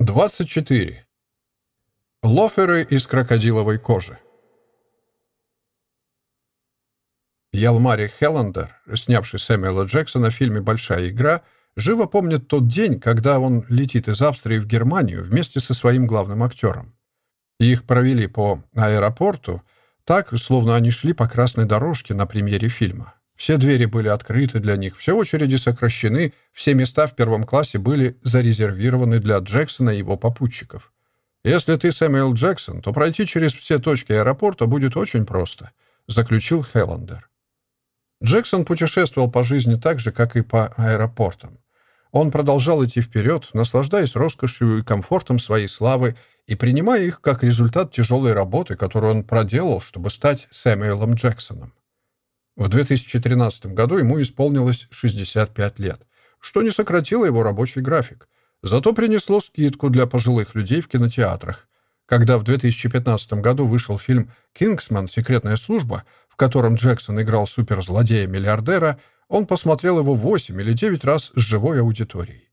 24. Лоферы из крокодиловой кожи. Ялмари Хеллендер, снявший Сэмюэла Джексона в фильме «Большая игра», живо помнит тот день, когда он летит из Австрии в Германию вместе со своим главным актером. Их провели по аэропорту, так, словно они шли по красной дорожке на премьере фильма. Все двери были открыты для них, все очереди сокращены, все места в первом классе были зарезервированы для Джексона и его попутчиков. «Если ты Сэмюэл Джексон, то пройти через все точки аэропорта будет очень просто», заключил Хеллендер. Джексон путешествовал по жизни так же, как и по аэропортам. Он продолжал идти вперед, наслаждаясь роскошью и комфортом своей славы и принимая их как результат тяжелой работы, которую он проделал, чтобы стать Сэмюэлом Джексоном. В 2013 году ему исполнилось 65 лет, что не сократило его рабочий график, зато принесло скидку для пожилых людей в кинотеатрах. Когда в 2015 году вышел фильм «Кингсман. Секретная служба», в котором Джексон играл суперзлодея-миллиардера, он посмотрел его 8 или 9 раз с живой аудиторией.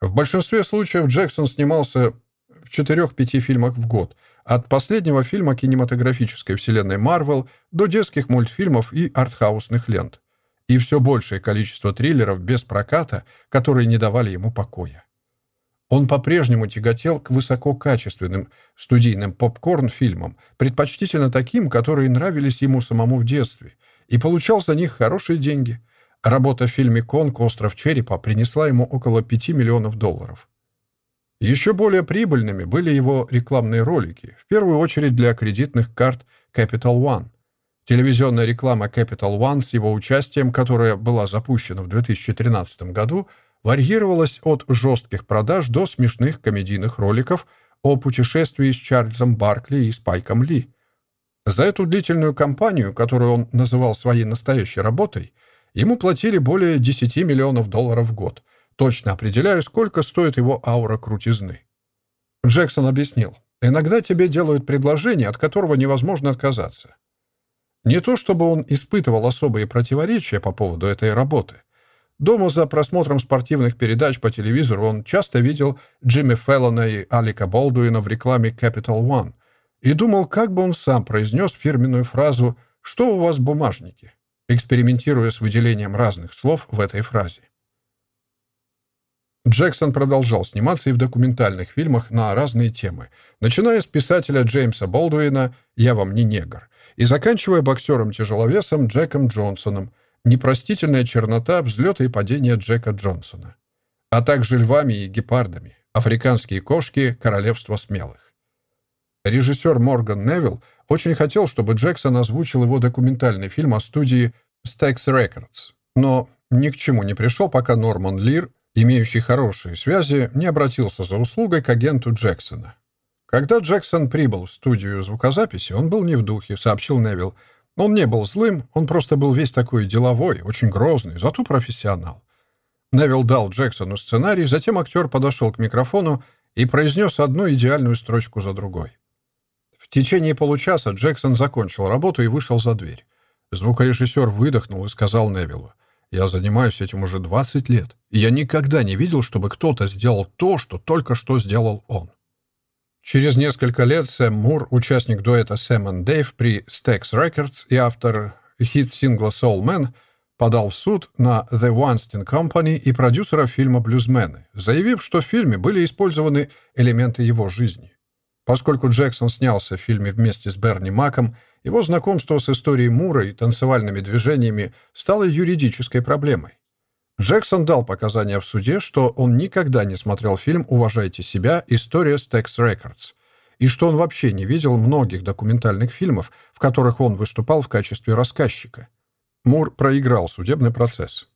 В большинстве случаев Джексон снимался в 4-5 фильмах в год – от последнего фильма кинематографической вселенной Марвел до детских мультфильмов и артхаусных лент. И все большее количество триллеров без проката, которые не давали ему покоя. Он по-прежнему тяготел к высококачественным студийным попкорн-фильмам, предпочтительно таким, которые нравились ему самому в детстве, и получал за них хорошие деньги. Работа в фильме «Конг. Остров черепа» принесла ему около 5 миллионов долларов. Еще более прибыльными были его рекламные ролики, в первую очередь для кредитных карт Capital One. Телевизионная реклама Capital One с его участием, которая была запущена в 2013 году, варьировалась от жестких продаж до смешных комедийных роликов о путешествии с Чарльзом Баркли и Спайком Ли. За эту длительную кампанию, которую он называл своей настоящей работой, ему платили более 10 миллионов долларов в год – точно определяю, сколько стоит его аура крутизны. Джексон объяснил. Иногда тебе делают предложение, от которого невозможно отказаться. Не то чтобы он испытывал особые противоречия по поводу этой работы. Дома за просмотром спортивных передач по телевизору он часто видел Джимми Феллона и Алика Болдуина в рекламе Capital One и думал, как бы он сам произнес фирменную фразу «Что у вас в бумажнике?», экспериментируя с выделением разных слов в этой фразе. Джексон продолжал сниматься и в документальных фильмах на разные темы, начиная с писателя Джеймса Болдуина «Я вам не негр» и заканчивая боксером-тяжеловесом Джеком Джонсоном «Непростительная чернота взлета и падения Джека Джонсона», а также львами и гепардами «Африканские кошки. Королевство смелых». Режиссер Морган Невилл очень хотел, чтобы Джексон озвучил его документальный фильм о студии Stax Records, но ни к чему не пришел, пока Норман Лир имеющий хорошие связи, не обратился за услугой к агенту Джексона. Когда Джексон прибыл в студию звукозаписи, он был не в духе, сообщил Невилл. Он не был злым, он просто был весь такой деловой, очень грозный, зато профессионал. Невилл дал Джексону сценарий, затем актер подошел к микрофону и произнес одну идеальную строчку за другой. В течение получаса Джексон закончил работу и вышел за дверь. Звукорежиссер выдохнул и сказал Невиллу. Я занимаюсь этим уже 20 лет, и я никогда не видел, чтобы кто-то сделал то, что только что сделал он. Через несколько лет Сэм Мур, участник дуэта Сэм и Дэйв при Stax Records и автор хит-сингла Soul Man, подал в суд на The Weinstein Company и продюсера фильма «Блюзмены», заявив, что в фильме были использованы элементы его жизни. Поскольку Джексон снялся в фильме вместе с Берни Маком, его знакомство с историей Мура и танцевальными движениями стало юридической проблемой. Джексон дал показания в суде, что он никогда не смотрел фильм «Уважайте себя. История Stax Records», и что он вообще не видел многих документальных фильмов, в которых он выступал в качестве рассказчика. Мур проиграл судебный процесс.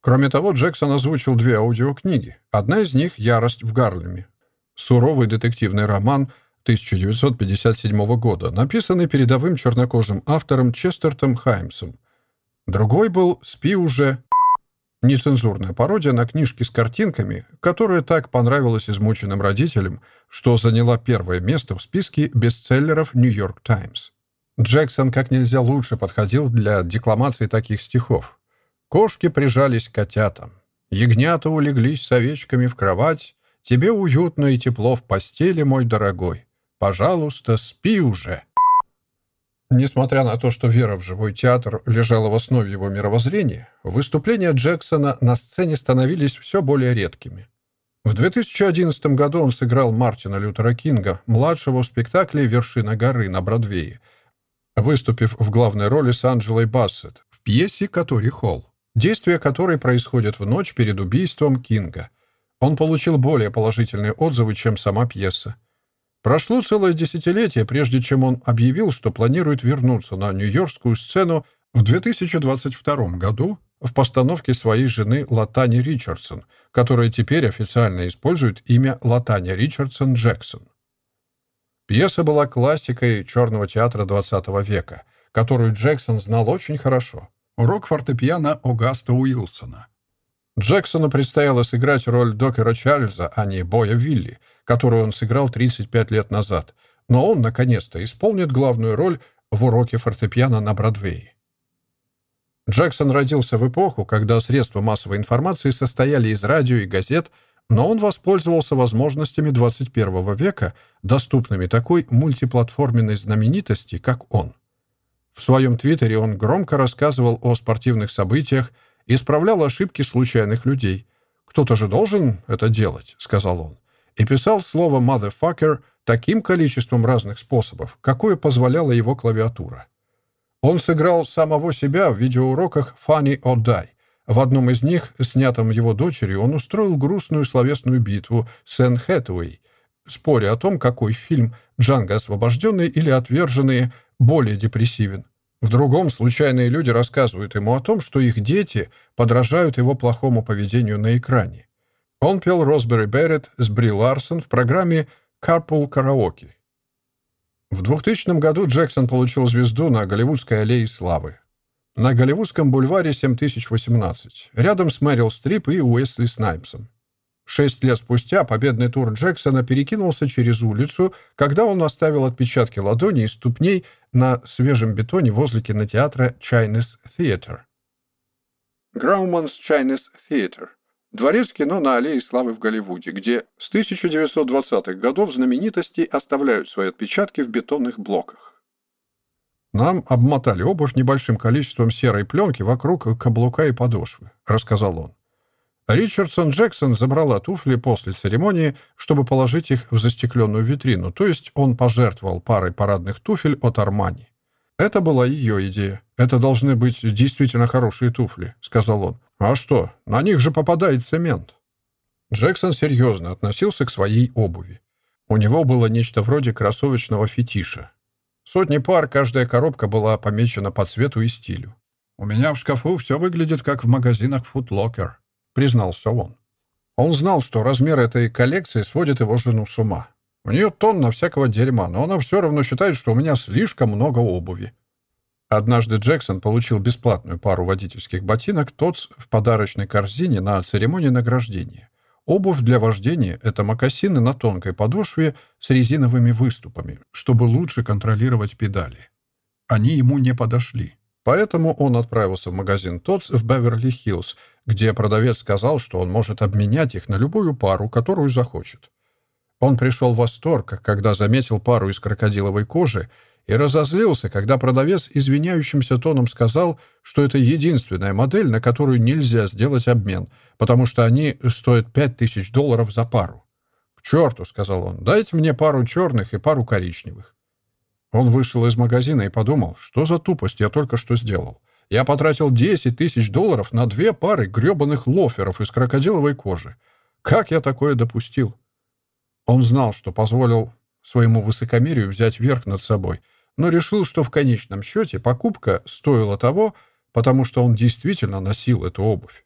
Кроме того, Джексон озвучил две аудиокниги. Одна из них «Ярость в Гарлеме». Суровый детективный роман – 1957 года, написанный передовым чернокожим автором Честертом Хаймсом. Другой был «Спи уже» нецензурная пародия на книжки с картинками, которая так понравилась измученным родителям, что заняла первое место в списке бестселлеров «Нью-Йорк Таймс». Джексон как нельзя лучше подходил для декламации таких стихов. «Кошки прижались к котятам, ягнята улеглись с овечками в кровать, Тебе уютно и тепло в постели, мой дорогой. Пожалуйста, спи уже». Несмотря на то, что вера в живой театр лежала в основе его мировоззрения, выступления Джексона на сцене становились все более редкими. В 2011 году он сыграл Мартина Лютера Кинга, младшего в спектакле «Вершина горы» на Бродвее, выступив в главной роли с Анджелой Бассет в пьесе «Катори Холл», действие которой происходит в ночь перед убийством Кинга. Он получил более положительные отзывы, чем сама пьеса. Прошло целое десятилетие, прежде чем он объявил, что планирует вернуться на нью-йоркскую сцену в 2022 году в постановке своей жены Латани Ричардсон, которая теперь официально использует имя Латани Ричардсон Джексон. Пьеса была классикой черного театра XX века, которую Джексон знал очень хорошо. Урок фортепиано Огаста Уилсона. Джексону предстояло сыграть роль докера Чарльза, а не Боя Вилли, которую он сыграл 35 лет назад, но он, наконец-то, исполнит главную роль в уроке фортепиано на Бродвее. Джексон родился в эпоху, когда средства массовой информации состояли из радио и газет, но он воспользовался возможностями 21 века, доступными такой мультиплатформенной знаменитости, как он. В своем твиттере он громко рассказывал о спортивных событиях, исправлял ошибки случайных людей. «Кто-то же должен это делать», — сказал он. И писал слово «motherfucker» таким количеством разных способов, какое позволяла его клавиатура. Он сыграл самого себя в видеоуроках «Funny or Die». В одном из них, снятом его дочерью, он устроил грустную словесную битву с Энн Хэтэуэй, споря о том, какой фильм «Джанго освобожденный» или «Отверженные» более депрессивен. В другом случайные люди рассказывают ему о том, что их дети подражают его плохому поведению на экране. Он пел «Росбери Берет» с Бри Ларсон в программе «Carpool Karaoke». В 2000 году Джексон получил звезду на Голливудской аллее славы. На Голливудском бульваре 7018, рядом с Мэрил Стрип и Уэсли Снайпсом. Шесть лет спустя победный тур Джексона перекинулся через улицу, когда он оставил отпечатки ладоней и ступней на свежем бетоне возле кинотеатра Chinese Theater. Grauman's Chinese Theater. Дворец кино на Аллее Славы в Голливуде, где с 1920-х годов знаменитости оставляют свои отпечатки в бетонных блоках. «Нам обмотали обувь небольшим количеством серой пленки вокруг каблука и подошвы», — рассказал он. Ричардсон Джексон забрала туфли после церемонии, чтобы положить их в застекленную витрину, то есть он пожертвовал парой парадных туфель от Армани. «Это была ее идея. Это должны быть действительно хорошие туфли», — сказал он. «А что, на них же попадает цемент». Джексон серьезно относился к своей обуви. У него было нечто вроде кроссовочного фетиша. Сотни пар, каждая коробка была помечена по цвету и стилю. «У меня в шкафу все выглядит, как в магазинах Foot Locker», — признался он. Он знал, что размер этой коллекции сводит его жену с ума. У нее тонна всякого дерьма, но она все равно считает, что у меня слишком много обуви. Однажды Джексон получил бесплатную пару водительских ботинок ТОЦ в подарочной корзине на церемонии награждения. Обувь для вождения — это мокасины на тонкой подошве с резиновыми выступами, чтобы лучше контролировать педали. Они ему не подошли. Поэтому он отправился в магазин ТОЦ в Беверли-Хиллз, где продавец сказал, что он может обменять их на любую пару, которую захочет. Он пришел в восторг, когда заметил пару из крокодиловой кожи и разозлился, когда продавец извиняющимся тоном сказал, что это единственная модель, на которую нельзя сделать обмен, потому что они стоят 5000 долларов за пару. «К черту», — сказал он, — «дайте мне пару черных и пару коричневых». Он вышел из магазина и подумал, что за тупость я только что сделал. Я потратил 10 тысяч долларов на две пары гребаных лоферов из крокодиловой кожи. Как я такое допустил? Он знал, что позволил своему высокомерию взять верх над собой, но решил, что в конечном счете покупка стоила того, потому что он действительно носил эту обувь.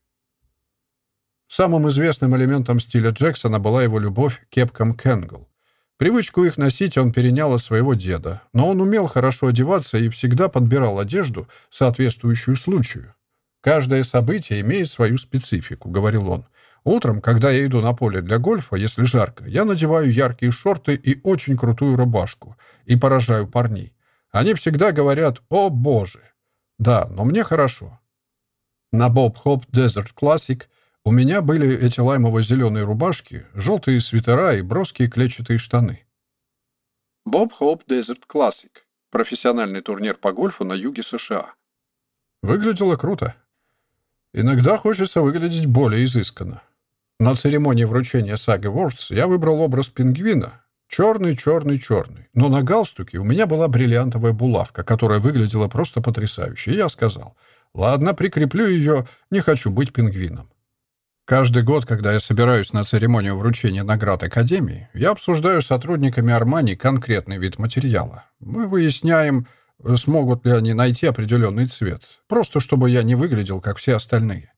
Самым известным элементом стиля Джексона была его любовь к кепкам Кенгл. Привычку их носить он перенял от своего деда, но он умел хорошо одеваться и всегда подбирал одежду, соответствующую случаю. «Каждое событие имеет свою специфику», — говорил он. «Утром, когда я иду на поле для гольфа, если жарко, я надеваю яркие шорты и очень крутую рубашку и поражаю парней. Они всегда говорят «О, Боже!» Да, но мне хорошо. На Bob Hope Desert Classic У меня были эти лаймово-зеленые рубашки, желтые свитера и броские клетчатые штаны. Боб Хоуп Desert Classic. Профессиональный турнир по гольфу на юге США. Выглядело круто. Иногда хочется выглядеть более изысканно. На церемонии вручения саги Вордс я выбрал образ пингвина. Черный, черный, черный. Но на галстуке у меня была бриллиантовая булавка, которая выглядела просто потрясающе. И я сказал, ладно, прикреплю ее, не хочу быть пингвином. Каждый год, когда я собираюсь на церемонию вручения наград Академии, я обсуждаю с сотрудниками Армани конкретный вид материала. Мы выясняем, смогут ли они найти определенный цвет, просто чтобы я не выглядел, как все остальные.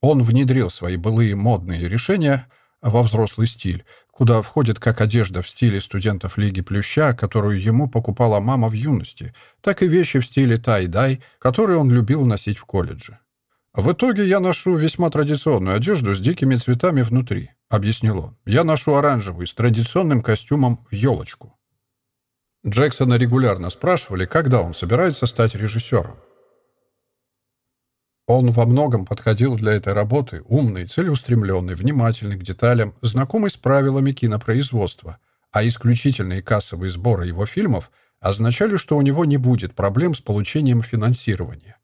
Он внедрил свои былые модные решения во взрослый стиль, куда входит как одежда в стиле студентов Лиги Плюща, которую ему покупала мама в юности, так и вещи в стиле тай-дай, которые он любил носить в колледже. «В итоге я ношу весьма традиционную одежду с дикими цветами внутри», — объяснил он. «Я ношу оранжевый с традиционным костюмом в елочку». Джексона регулярно спрашивали, когда он собирается стать режиссером. Он во многом подходил для этой работы, умный, целеустремленный, внимательный к деталям, знакомый с правилами кинопроизводства, а исключительные кассовые сборы его фильмов означали, что у него не будет проблем с получением финансирования.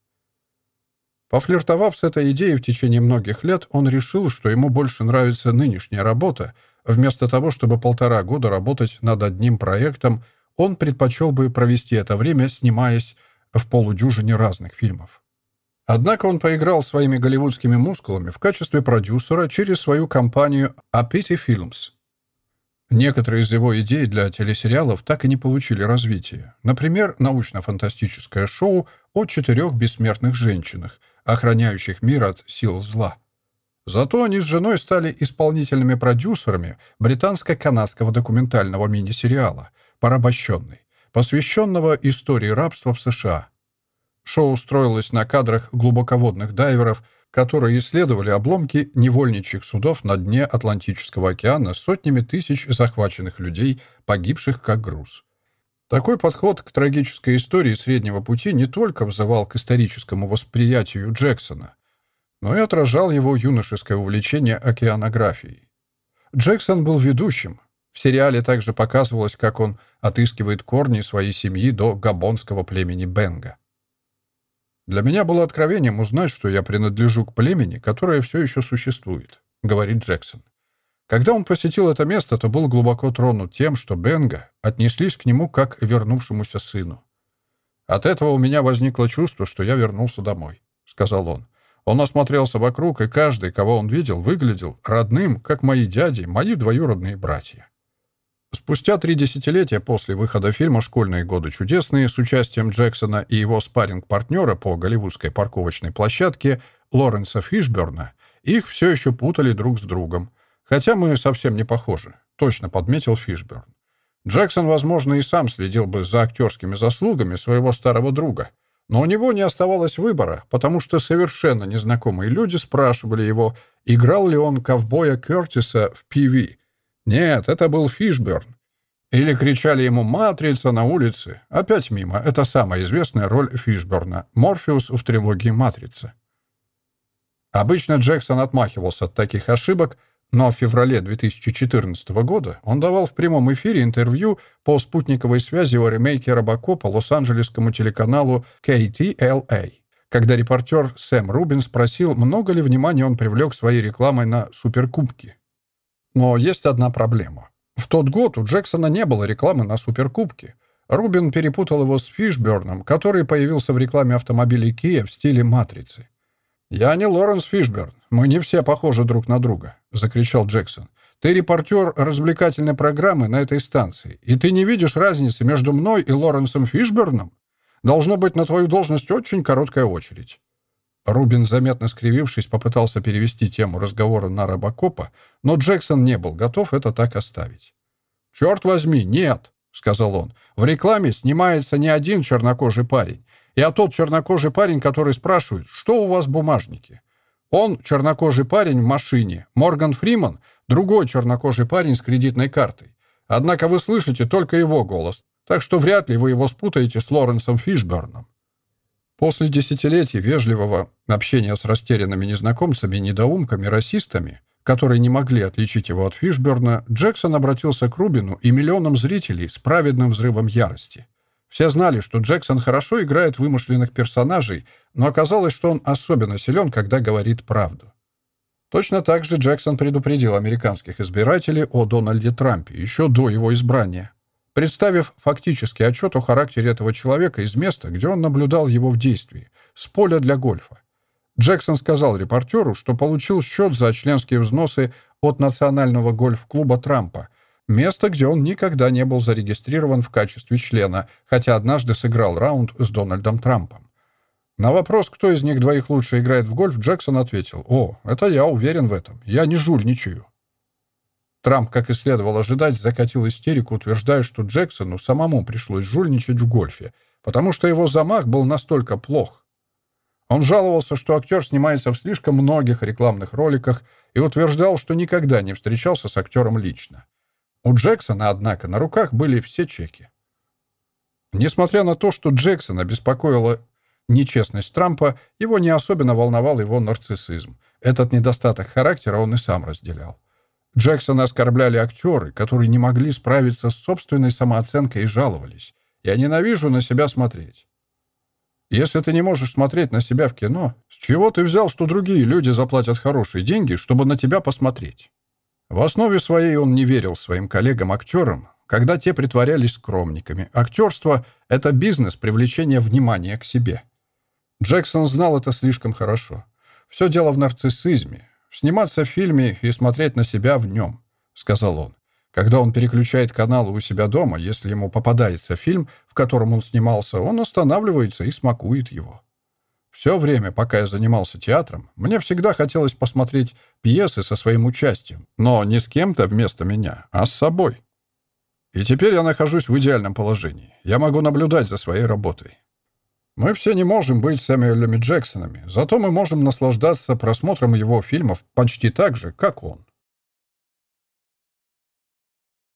Пофлиртовав с этой идеей в течение многих лет, он решил, что ему больше нравится нынешняя работа. Вместо того, чтобы полтора года работать над одним проектом, он предпочел бы провести это время, снимаясь в полудюжине разных фильмов. Однако он поиграл своими голливудскими мускулами в качестве продюсера через свою компанию Apity Films. Некоторые из его идей для телесериалов так и не получили развития. Например, научно-фантастическое шоу о четырех бессмертных женщинах, охраняющих мир от сил зла. Зато они с женой стали исполнительными продюсерами британско-канадского документального мини-сериала «Порабощенный», посвященного истории рабства в США. Шоу строилось на кадрах глубоководных дайверов, которые исследовали обломки невольничьих судов на дне Атлантического океана с сотнями тысяч захваченных людей, погибших как груз. Такой подход к трагической истории среднего пути не только взывал к историческому восприятию Джексона, но и отражал его юношеское увлечение океанографией. Джексон был ведущим. В сериале также показывалось, как он отыскивает корни своей семьи до габонского племени Бенга. Для меня было откровением узнать, что я принадлежу к племени, которое все еще существует, говорит Джексон. Когда он посетил это место, то был глубоко тронут тем, что Бенга отнеслись к нему как к вернувшемуся сыну. «От этого у меня возникло чувство, что я вернулся домой», — сказал он. Он осмотрелся вокруг, и каждый, кого он видел, выглядел родным, как мои дяди, мои двоюродные братья. Спустя три десятилетия после выхода фильма «Школьные годы чудесные» с участием Джексона и его спарринг-партнера по голливудской парковочной площадке Лоренса Фишберна, их все еще путали друг с другом. Хотя мы совсем не похожи, точно подметил Фишберн. Джексон, возможно, и сам следил бы за актерскими заслугами своего старого друга, но у него не оставалось выбора, потому что совершенно незнакомые люди спрашивали его, играл ли он ковбоя Кертиса в «ПВ», нет, это был Фишберн. Или кричали ему «Матрица» на улице. Опять мимо. Это самая известная роль Фишберна. Морфеус в трилогии «Матрица». Обычно Джексон отмахивался от таких ошибок, но в феврале 2014 года он давал в прямом эфире интервью по спутниковой связи о ремейке «Робокопа» лос-анджелесскому телеканалу KTLA, когда репортер Сэм Рубин спросил, много ли внимания он привлек своей рекламой на суперкубки. Но есть одна проблема. В тот год у Джексона не было рекламы на Суперкубке. Рубин перепутал его с Фишберном, который появился в рекламе автомобилей Kia в стиле «Матрицы». «Я не Лоренс Фишберн. Мы не все похожи друг на друга», — закричал Джексон. «Ты репортер развлекательной программы на этой станции, и ты не видишь разницы между мной и Лоренсом Фишберном? Должно быть на твою должность очень короткая очередь». Рубин, заметно скривившись, попытался перевести тему разговора на Робокопа, но Джексон не был готов это так оставить. «Черт возьми, нет!» — сказал он. «В рекламе снимается не один чернокожий парень, а тот чернокожий парень, который спрашивает, что у вас в бумажнике. Он чернокожий парень в машине, Морган Фриман — другой чернокожий парень с кредитной картой. Однако вы слышите только его голос, так что вряд ли вы его спутаете с Лоренсом Фишберном. После десятилетий вежливого общения с растерянными незнакомцами и недоумками-расистами, которые не могли отличить его от Фишберна, Джексон обратился к Рубину и миллионам зрителей с праведным взрывом ярости. Все знали, что Джексон хорошо играет вымышленных персонажей, но оказалось, что он особенно силен, когда говорит правду. Точно так же Джексон предупредил американских избирателей о Дональде Трампе еще до его избрания, представив фактический отчет о характере этого человека из места, где он наблюдал его в действии, с поля для гольфа. Джексон сказал репортеру, что получил счет за членские взносы от Национального гольф-клуба Трампа, место, где он никогда не был зарегистрирован в качестве члена, хотя однажды сыграл раунд с Дональдом Трампом. На вопрос, кто из них двоих лучше играет в гольф, Джексон ответил, «О, это я уверен в этом. Я не жульничаю». Трамп, как и следовало ожидать, закатил истерику, утверждая, что Джексону самому пришлось жульничать в гольфе, потому что его замах был настолько плох. Он жаловался, что актер снимается в слишком многих рекламных роликах и утверждал, что никогда не встречался с актером лично. У Джексона, однако, на руках были все чеки. Несмотря на то, что Джексона беспокоило нечестность Трампа, его не особенно волновал его нарциссизм. Этот недостаток характера он и сам разделял. Джексона оскорбляли актеры, которые не могли справиться с собственной самооценкой и жаловались. «Я ненавижу на себя смотреть». Если ты не можешь смотреть на себя в кино, с чего ты взял, что другие люди заплатят хорошие деньги, чтобы на тебя посмотреть? В основе своей он не верил своим коллегам-актерам, когда те притворялись скромниками. Актерство — это бизнес привлечения внимания к себе. Джексон знал это слишком хорошо. Все дело в нарциссизме. Сниматься в фильме и смотреть на себя в нем, сказал он. Когда он переключает каналы у себя дома, если ему попадается фильм, в котором он снимался, он останавливается и смакует его. Все время, пока я занимался театром, мне всегда хотелось посмотреть пьесы со своим участием, но не с кем-то вместо меня, а с собой. И теперь я нахожусь в идеальном положении. Я могу наблюдать за своей работой. Мы все не можем быть Сэмюэлями Джексонами, зато мы можем наслаждаться просмотром его фильмов почти так же, как он.